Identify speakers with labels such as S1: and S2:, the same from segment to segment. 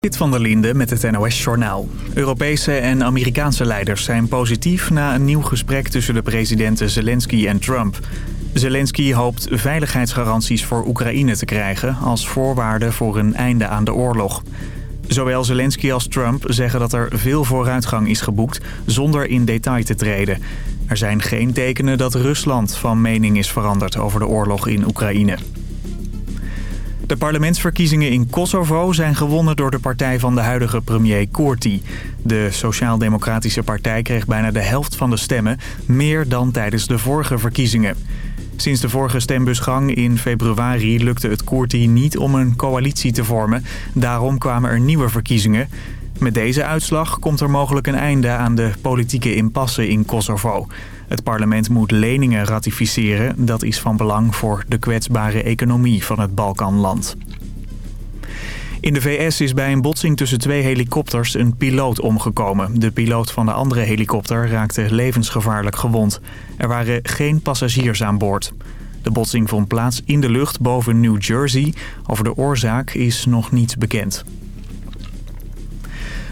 S1: Dit van der Linde met het NOS-journaal. Europese en Amerikaanse leiders zijn positief na een nieuw gesprek tussen de presidenten Zelensky en Trump. Zelensky hoopt veiligheidsgaranties voor Oekraïne te krijgen als voorwaarde voor een einde aan de oorlog. Zowel Zelensky als Trump zeggen dat er veel vooruitgang is geboekt zonder in detail te treden. Er zijn geen tekenen dat Rusland van mening is veranderd over de oorlog in Oekraïne. De parlementsverkiezingen in Kosovo zijn gewonnen door de partij van de huidige premier Kurti. De Sociaal-Democratische Partij kreeg bijna de helft van de stemmen, meer dan tijdens de vorige verkiezingen. Sinds de vorige stembusgang in februari lukte het Kurti niet om een coalitie te vormen. Daarom kwamen er nieuwe verkiezingen. Met deze uitslag komt er mogelijk een einde aan de politieke impasse in Kosovo. Het parlement moet leningen ratificeren. Dat is van belang voor de kwetsbare economie van het Balkanland. In de VS is bij een botsing tussen twee helikopters een piloot omgekomen. De piloot van de andere helikopter raakte levensgevaarlijk gewond. Er waren geen passagiers aan boord. De botsing vond plaats in de lucht boven New Jersey. Over de oorzaak is nog niets bekend.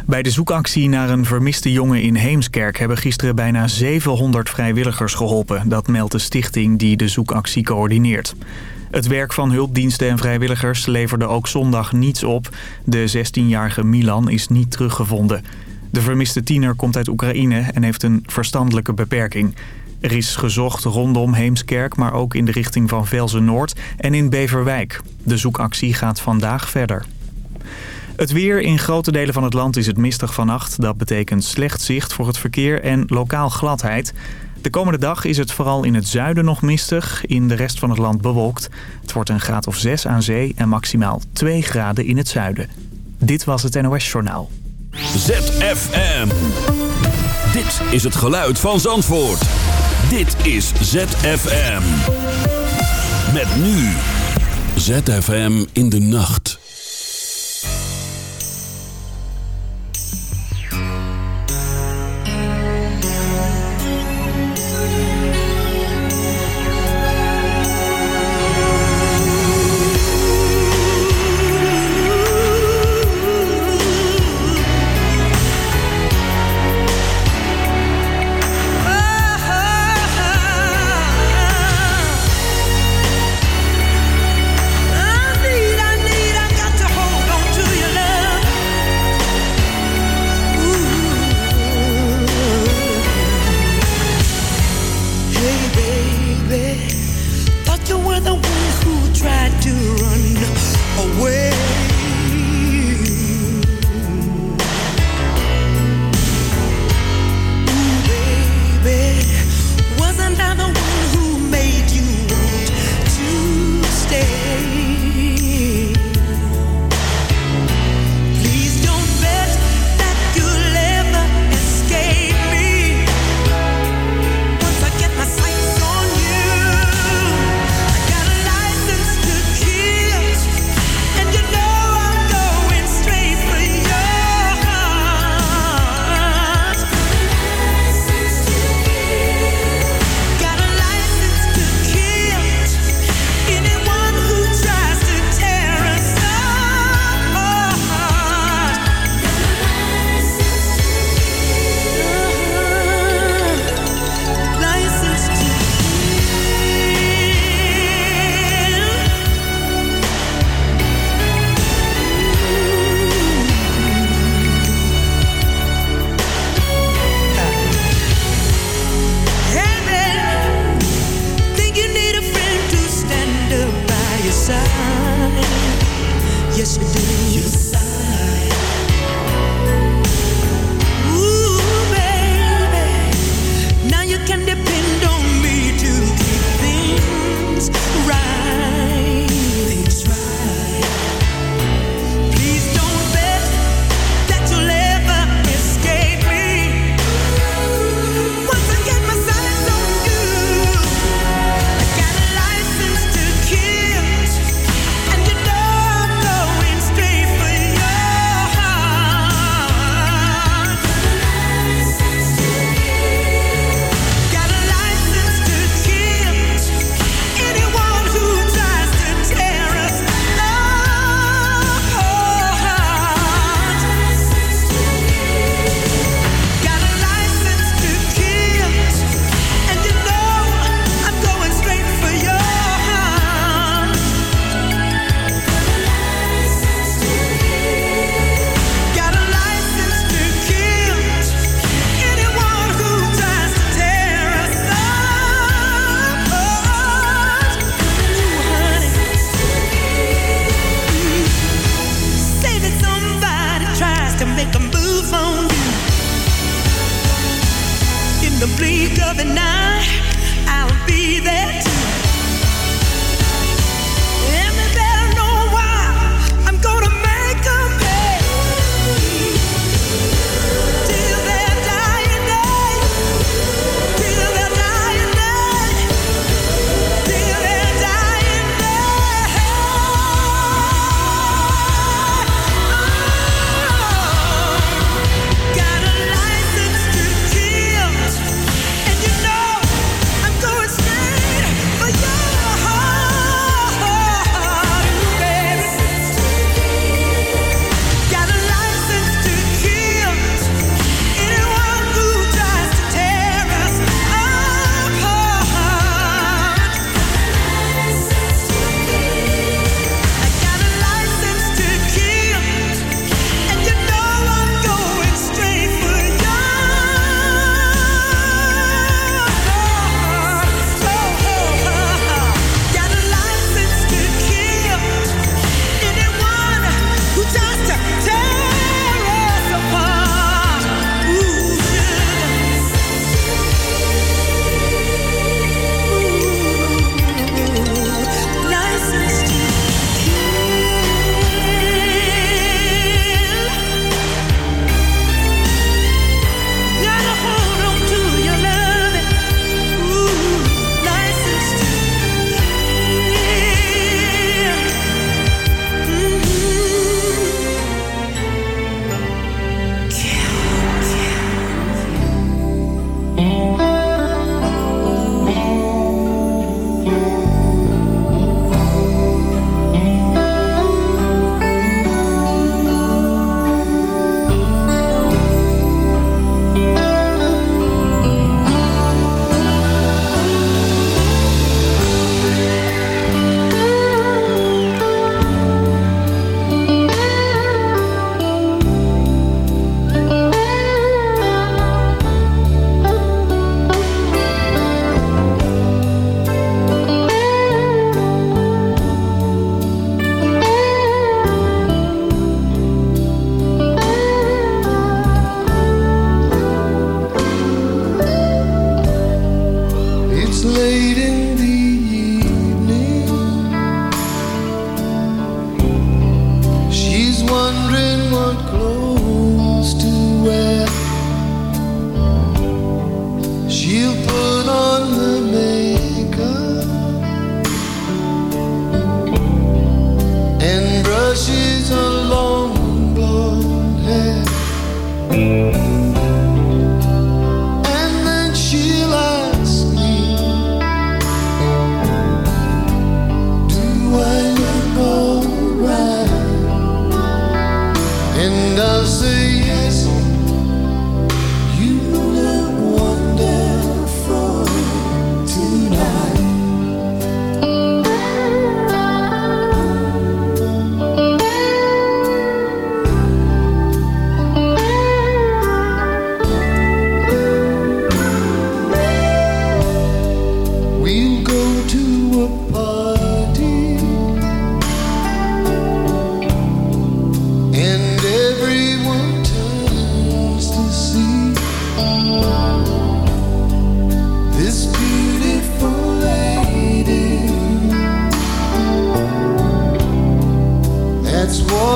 S1: Bij de zoekactie naar een vermiste jongen in Heemskerk... hebben gisteren bijna 700 vrijwilligers geholpen. Dat meldt de stichting die de zoekactie coördineert. Het werk van hulpdiensten en vrijwilligers leverde ook zondag niets op. De 16-jarige Milan is niet teruggevonden. De vermiste tiener komt uit Oekraïne en heeft een verstandelijke beperking. Er is gezocht rondom Heemskerk, maar ook in de richting van Velzen-Noord en in Beverwijk. De zoekactie gaat vandaag verder. Het weer in grote delen van het land is het mistig vannacht. Dat betekent slecht zicht voor het verkeer en lokaal gladheid. De komende dag is het vooral in het zuiden nog mistig. In de rest van het land bewolkt. Het wordt een graad of 6 aan zee en maximaal 2 graden in het zuiden. Dit was het NOS Journaal.
S2: ZFM. Dit is het geluid van Zandvoort. Dit is ZFM. Met nu. ZFM in de nacht.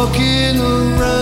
S3: walking around.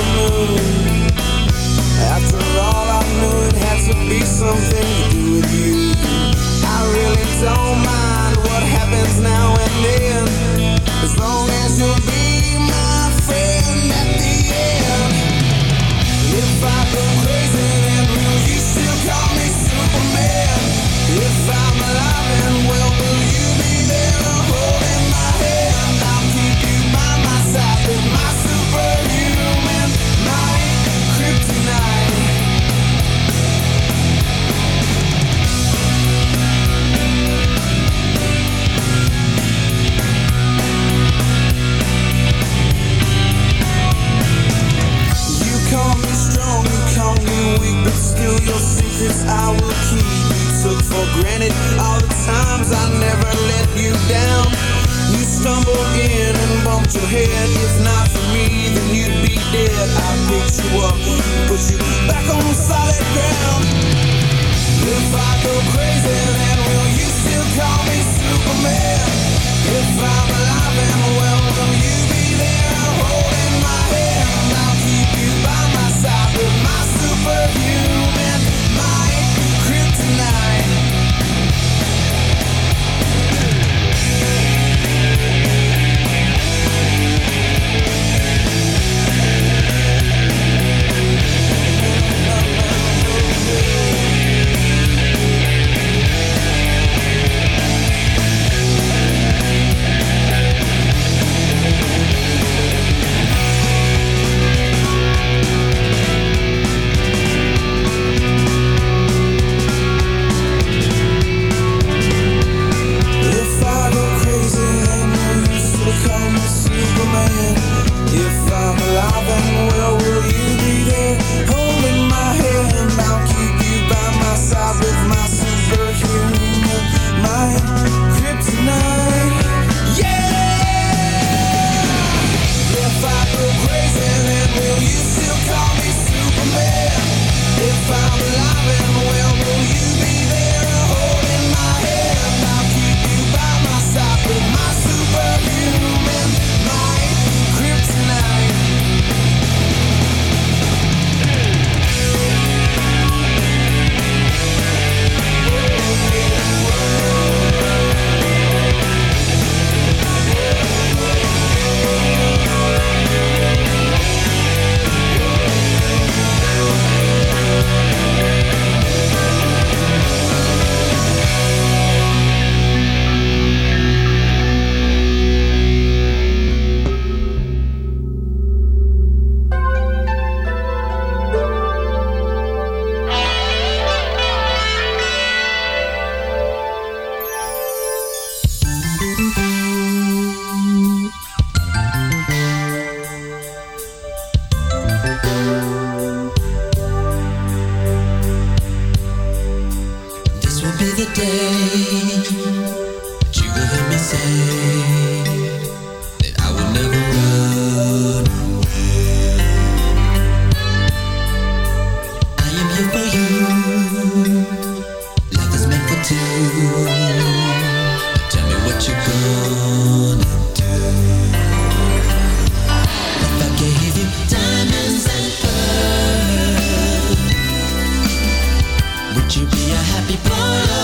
S4: the moon After all I knew it had to be something to do with you. I really don't mind what happens now and then. As long as you'll be if I go crazy. Would you be
S5: a happy boy?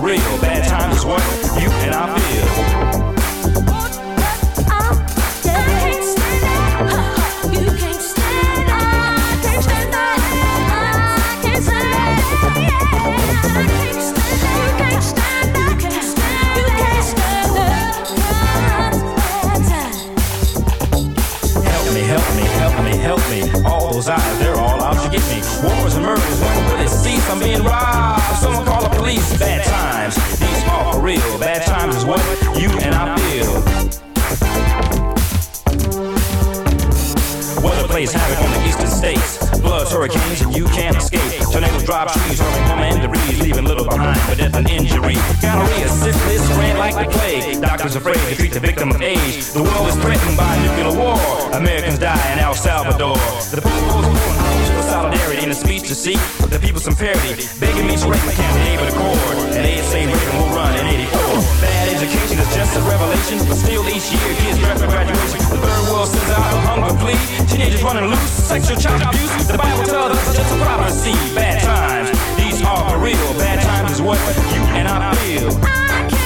S5: real, bad. Hurricanes, and you can't escape. Tornadoes drop trees, hurling home and debris, leaving little behind for death and injury. Gonorrhea, syphilis, ran like the plague. Doctors afraid to treat the victim of age. The world is threatened by nuclear war. Americans die in El Salvador. The people's solidarity in a speech to seek the people some parity. Begging me to break my be able accord. And they say Reagan will run in 84. Bad education is just a revelation, but still each year kids draft for graduation. The third world sends out a hunger plea. Teenagers running loose, sexual child abuse. The Bible tells us it's just a prophecy. Bad times, these are for real. Bad times is what you and I feel.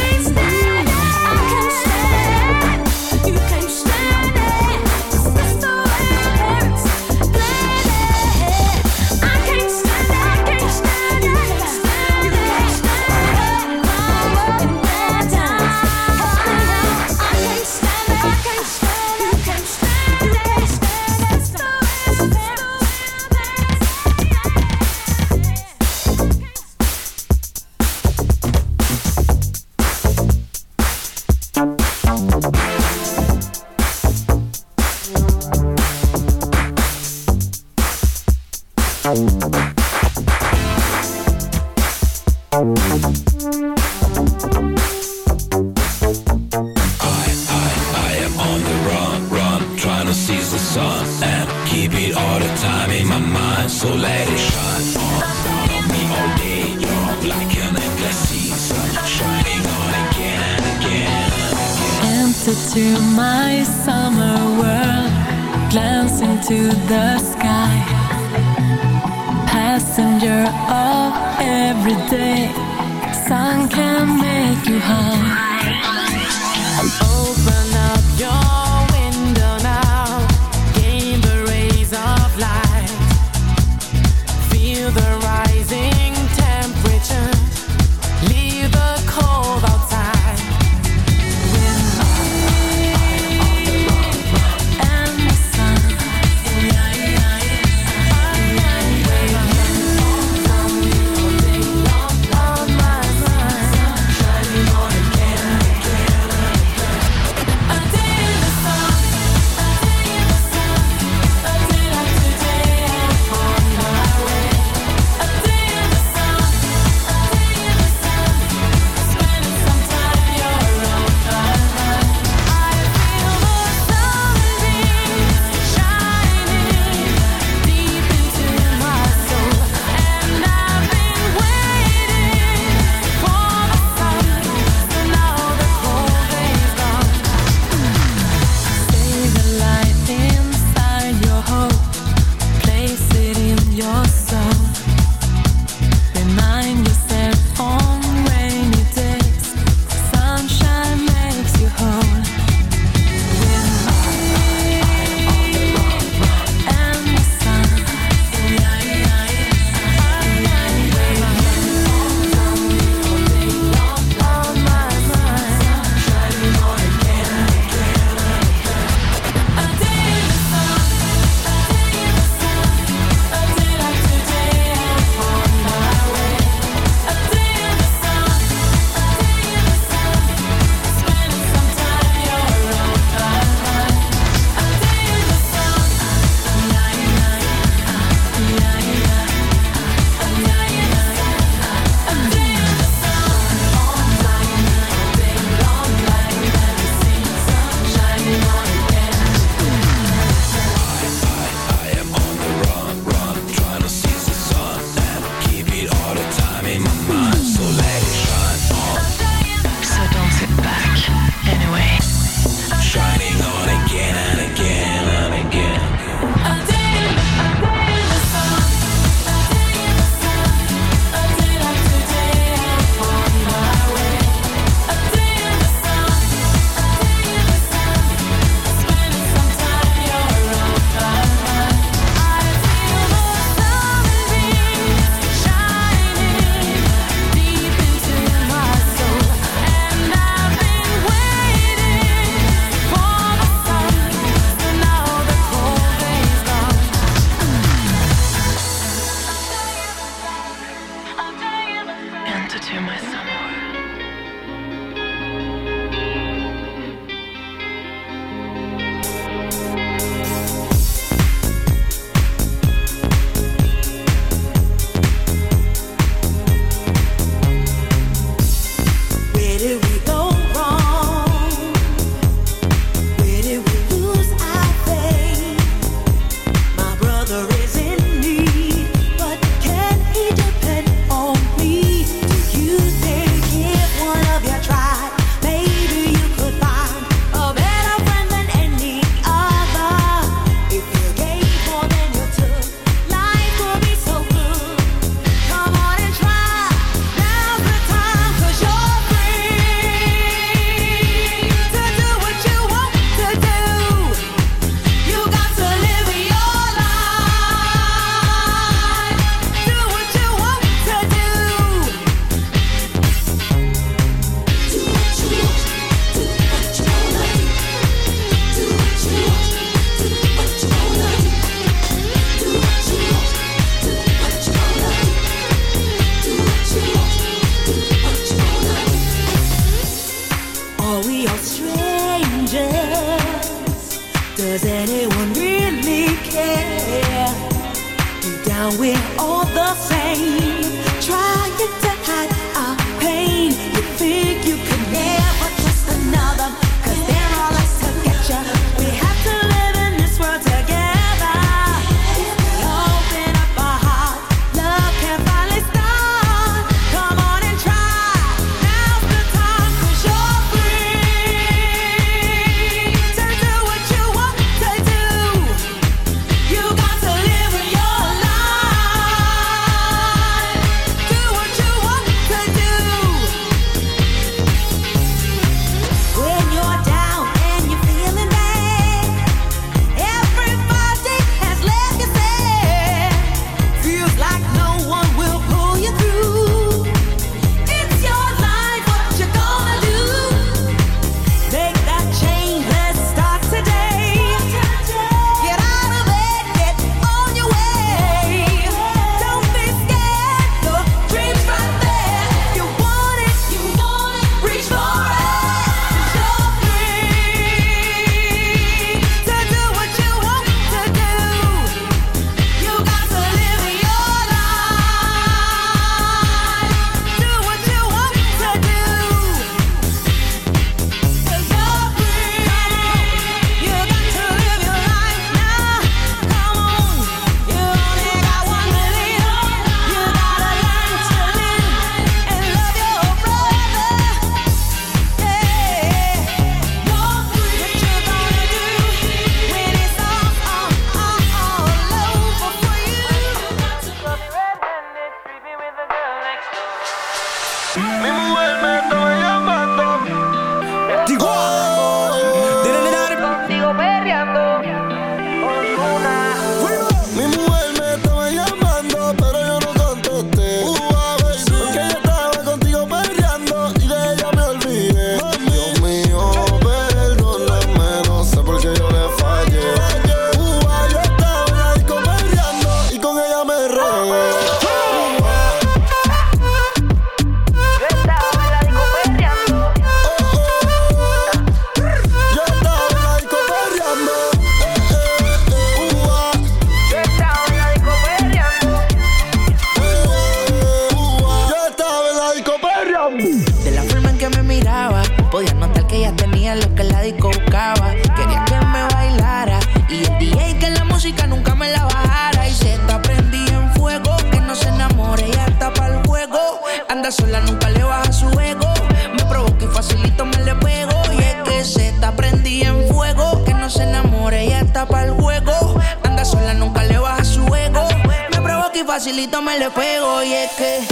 S6: le pego y es que.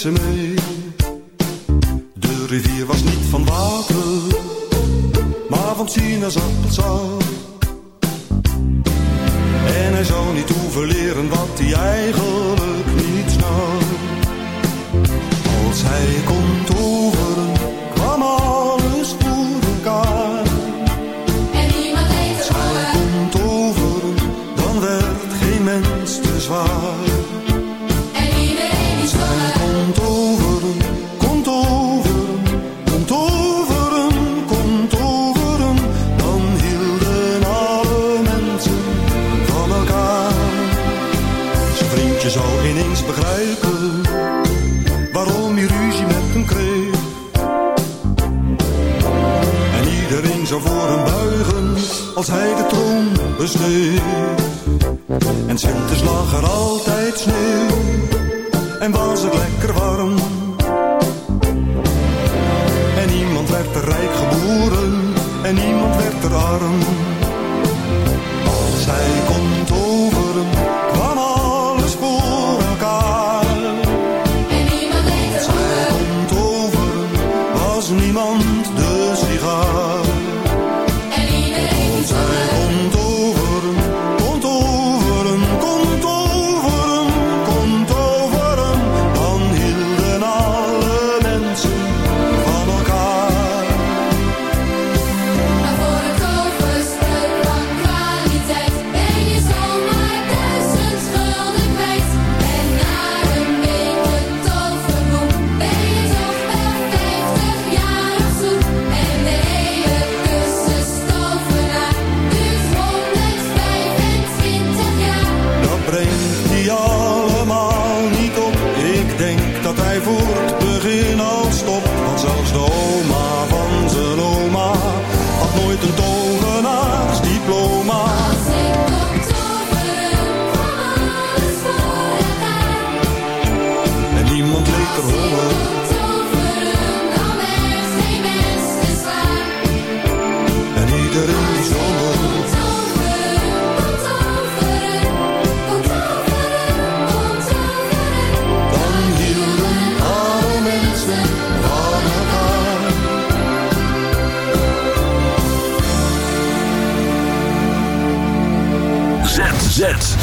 S7: Ze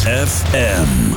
S2: FM.